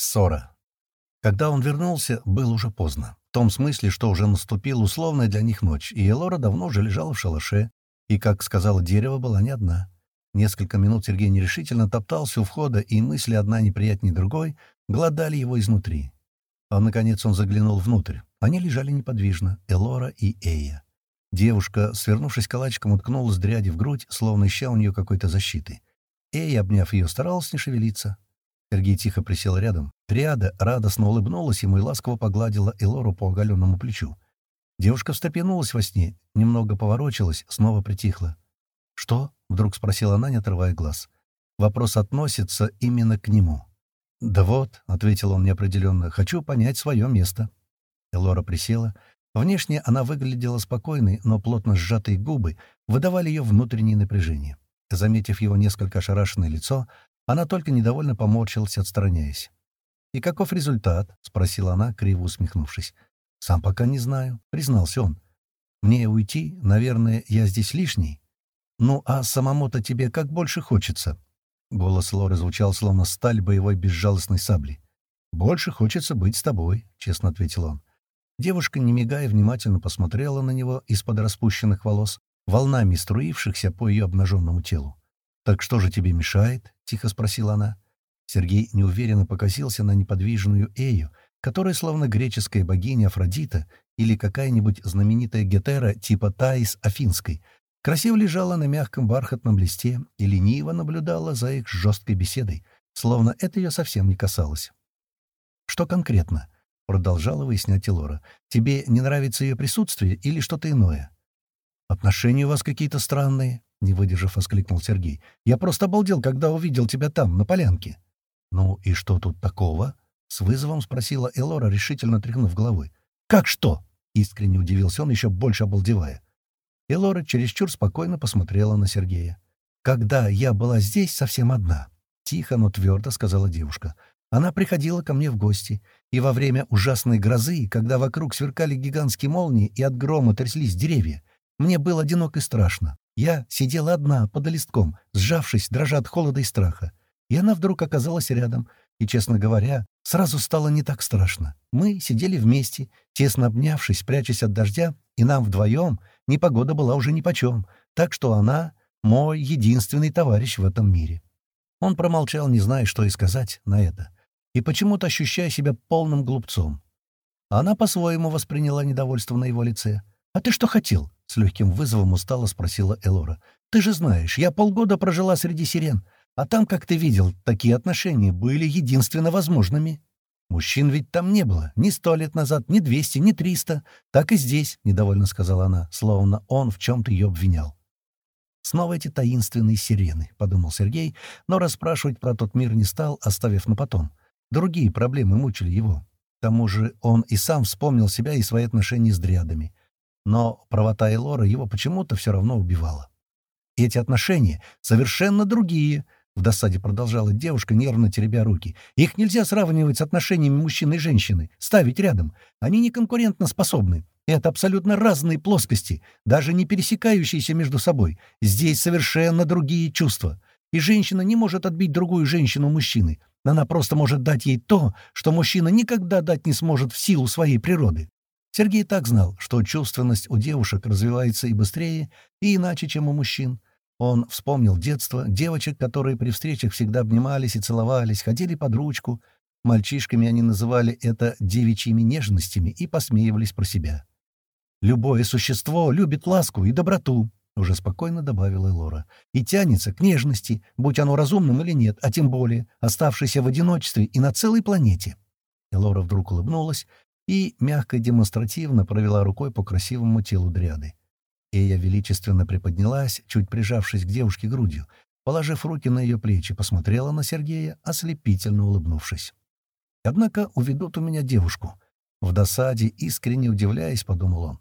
Ссора. Когда он вернулся, было уже поздно. В том смысле, что уже наступила условная для них ночь, и Элора давно уже лежала в шалаше, и, как сказала дерево, была не одна. Несколько минут Сергей нерешительно топтался у входа, и мысли одна неприятнее другой глодали его изнутри. А, наконец, он заглянул внутрь. Они лежали неподвижно, Элора и Эя. Девушка, свернувшись калачиком, уткнулась дряди в грудь, словно ища у нее какой-то защиты. Эя, обняв ее, старалась не шевелиться. Сергей тихо присел рядом. Триада радостно улыбнулась ему и ласково погладила Элору по оголенному плечу. Девушка встрепенулась во сне, немного поворочилась, снова притихла. «Что?» — вдруг спросила она, не отрывая глаз. Вопрос относится именно к нему. «Да вот», — ответил он неопределенно, — «хочу понять свое место». Элора присела. Внешне она выглядела спокойной, но плотно сжатые губы выдавали ее внутреннее напряжение. Заметив его несколько ошарашенное лицо, она только недовольно поморщилась, отстраняясь. «И каков результат?» — спросила она, криво усмехнувшись. «Сам пока не знаю», — признался он. «Мне уйти? Наверное, я здесь лишний?» «Ну, а самому-то тебе как больше хочется?» Голос Лоры звучал, словно сталь боевой безжалостной сабли. «Больше хочется быть с тобой», — честно ответил он. Девушка, не мигая, внимательно посмотрела на него из-под распущенных волос, волнами струившихся по ее обнаженному телу. «Так что же тебе мешает?» — тихо спросила она. Сергей неуверенно покосился на неподвижную Эю, которая, словно греческая богиня Афродита или какая-нибудь знаменитая Гетера типа Таис Афинской, красиво лежала на мягком бархатном листе и лениво наблюдала за их жесткой беседой, словно это ее совсем не касалось. «Что конкретно?» — продолжала выяснять Элора. «Тебе не нравится ее присутствие или что-то иное?» «Отношения у вас какие-то странные», — не выдержав, воскликнул Сергей. «Я просто обалдел, когда увидел тебя там, на полянке». «Ну и что тут такого?» — с вызовом спросила Элора, решительно тряхнув головой. «Как что?» — искренне удивился он, еще больше обалдевая. Элора чересчур спокойно посмотрела на Сергея. «Когда я была здесь совсем одна», — тихо, но твердо сказала девушка. «Она приходила ко мне в гости, и во время ужасной грозы, когда вокруг сверкали гигантские молнии и от грома тряслись деревья, мне было одиноко и страшно. Я сидела одна, под листком, сжавшись, дрожа от холода и страха. И она вдруг оказалась рядом. И, честно говоря, сразу стало не так страшно. Мы сидели вместе, тесно обнявшись, прячась от дождя, и нам вдвоем непогода была уже нипочем, так что она — мой единственный товарищ в этом мире. Он промолчал, не зная, что и сказать на это, и почему-то ощущая себя полным глупцом. Она по-своему восприняла недовольство на его лице. «А ты что хотел?» С легким вызовом устало спросила Элора. «Ты же знаешь, я полгода прожила среди сирен, а там, как ты видел, такие отношения были единственно возможными. Мужчин ведь там не было, ни сто лет назад, ни двести, ни триста. Так и здесь», — недовольно сказала она, словно он в чем-то ее обвинял. «Снова эти таинственные сирены», — подумал Сергей, но расспрашивать про тот мир не стал, оставив на потом. Другие проблемы мучили его. К тому же он и сам вспомнил себя и свои отношения с дриадами. Но правота Элора его почему-то все равно убивала. Эти отношения совершенно другие, — в досаде продолжала девушка, нервно теребя руки. «Их нельзя сравнивать с отношениями мужчины и женщины, ставить рядом. Они не конкурентно способны. Это абсолютно разные плоскости, даже не пересекающиеся между собой. Здесь совершенно другие чувства. И женщина не может отбить другую женщину мужчины. Она просто может дать ей то, что мужчина никогда дать не сможет в силу своей природы. Сергей так знал, что чувственность у девушек развивается и быстрее, и иначе, чем у мужчин. Он вспомнил детство, девочек, которые при встречах всегда обнимались и целовались, ходили под ручку. Мальчишками они называли это девичьими нежностями и посмеивались про себя. «Любое существо любит ласку и доброту», — уже спокойно добавила Лора, «и тянется к нежности, будь оно разумным или нет, а тем более оставшейся в одиночестве и на целой планете». Лора вдруг улыбнулась и мягко и демонстративно провела рукой по красивому телу дряды. Эя величественно приподнялась, чуть прижавшись к девушке грудью, положив руки на ее плечи, посмотрела на Сергея, ослепительно улыбнувшись. «Однако уведут у меня девушку». В досаде, искренне удивляясь, подумал он.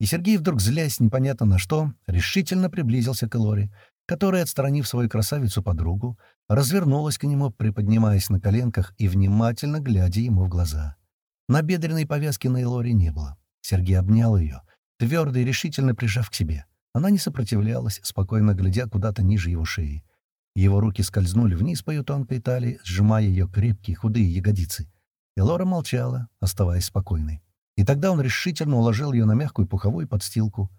И Сергей, вдруг злясь непонятно на что, решительно приблизился к Элоре, которая, отстранив свою красавицу-подругу, развернулась к нему, приподнимаясь на коленках и внимательно глядя ему в глаза. На бедренной повязки на Элоре не было. Сергей обнял ее, твердо и решительно прижав к себе. Она не сопротивлялась, спокойно глядя куда-то ниже его шеи. Его руки скользнули вниз по ее тонкой талии, сжимая ее крепкие, худые ягодицы. И Лора молчала, оставаясь спокойной. И тогда он решительно уложил ее на мягкую пуховую подстилку.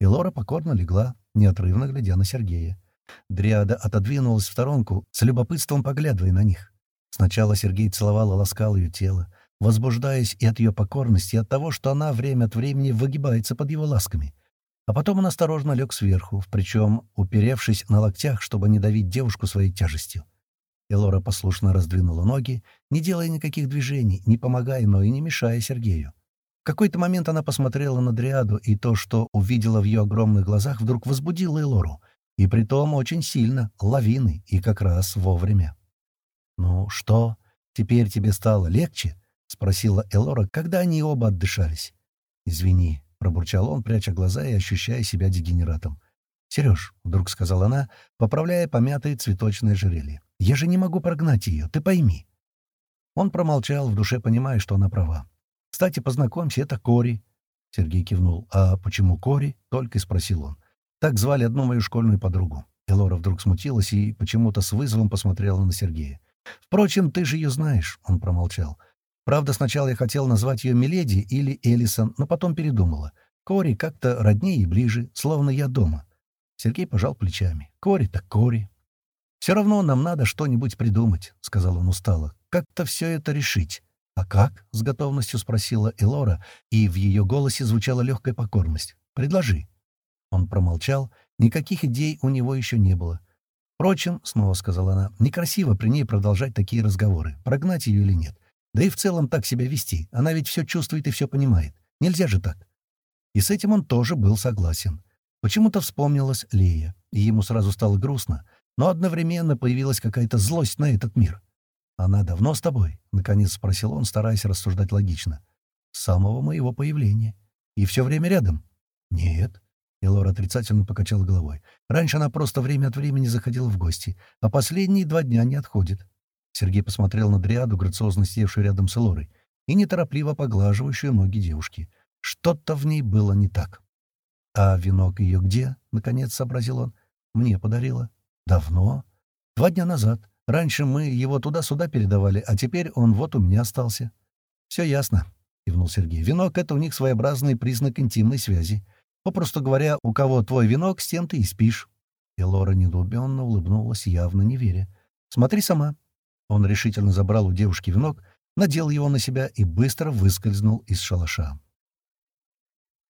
И Лора покорно легла, неотрывно глядя на Сергея. Дриада отодвинулась в сторонку, с любопытством поглядывая на них. Сначала Сергей целовал и ласкал ее тело, возбуждаясь и от ее покорности, и от того, что она время от времени выгибается под его ласками. А потом он осторожно лег сверху, причем уперевшись на локтях, чтобы не давить девушку своей тяжестью. Элора послушно раздвинула ноги, не делая никаких движений, не помогая, но и не мешая Сергею. В какой-то момент она посмотрела на Дриаду, и то, что увидела в ее огромных глазах, вдруг возбудило Элору. И притом очень сильно, лавины, и как раз вовремя. «Ну что, теперь тебе стало легче?» — спросила Элора, когда они оба отдышались. «Извини», — пробурчал он, пряча глаза и ощущая себя дегенератом. «Сереж», — вдруг сказала она, поправляя помятое цветочное ожерелье, — «я же не могу прогнать ее, ты пойми». Он промолчал, в душе понимая, что она права. «Кстати, познакомься, это Кори». Сергей кивнул. «А почему Кори?» — только и спросил он. «Так звали одну мою школьную подругу». Элора вдруг смутилась и почему-то с вызовом посмотрела на Сергея. «Впрочем, ты же ее знаешь», — он промолчал. Правда, сначала я хотел назвать ее Миледи или Элисон, но потом передумала. Кори как-то роднее и ближе, словно я дома. Сергей пожал плечами. Кори так Кори. «Все равно нам надо что-нибудь придумать», — сказал он устало. «Как-то все это решить». «А как?» — с готовностью спросила Элора, и в ее голосе звучала легкая покорность. «Предложи». Он промолчал. Никаких идей у него еще не было. «Впрочем», — снова сказала она, — «некрасиво при ней продолжать такие разговоры, прогнать ее или нет. Да и в целом так себя вести. Она ведь все чувствует и все понимает. Нельзя же так. И с этим он тоже был согласен. Почему-то вспомнилась Лея, и ему сразу стало грустно, но одновременно появилась какая-то злость на этот мир. «Она давно с тобой?» — наконец спросил он, стараясь рассуждать логично. «С самого моего появления. И все время рядом?» «Нет». Элора отрицательно покачала головой. «Раньше она просто время от времени заходила в гости, а последние два дня не отходит. Сергей посмотрел на Дриаду, грациозно севшую рядом с Элорой, и неторопливо поглаживающую ноги девушки. Что-то в ней было не так. «А венок ее где?» — наконец сообразил он. «Мне подарила». «Давно?» «Два дня назад. Раньше мы его туда-сюда передавали, а теперь он вот у меня остался». «Все ясно», — кивнул Сергей. «Венок — это у них своеобразный признак интимной связи. Попросту говоря, у кого твой венок, с тем ты и спишь». И Лора недоуменно улыбнулась, явно не веря. «Смотри сама. Он решительно забрал у девушки венок, надел его на себя и быстро выскользнул из шалаша.